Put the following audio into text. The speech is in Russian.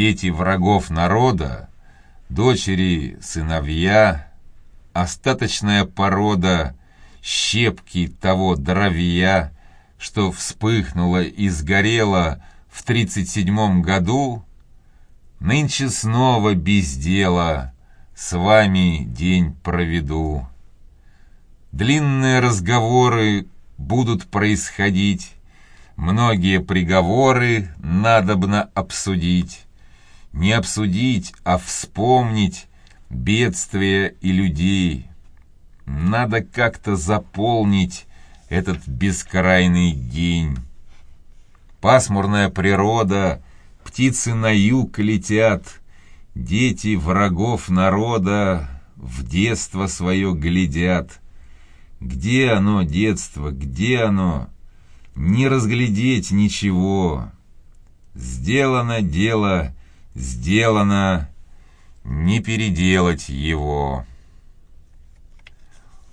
дети врагов народа, дочери, сыновья, остаточная порода, щепки того дровья, что вспыхнуло и сгорело в тридцать седьмом году, нынче снова без дела с вами день проведу. Длинные разговоры будут происходить, многие приговоры надобно обсудить. Не обсудить, а вспомнить бедствия и людей. Надо как-то заполнить этот бескрайный день. Пасмурная природа, птицы на юг летят, дети врагов народа в детство свое глядят. Где оно, детство, где оно? Не разглядеть ничего. Сделано дело, сделано, не переделать его».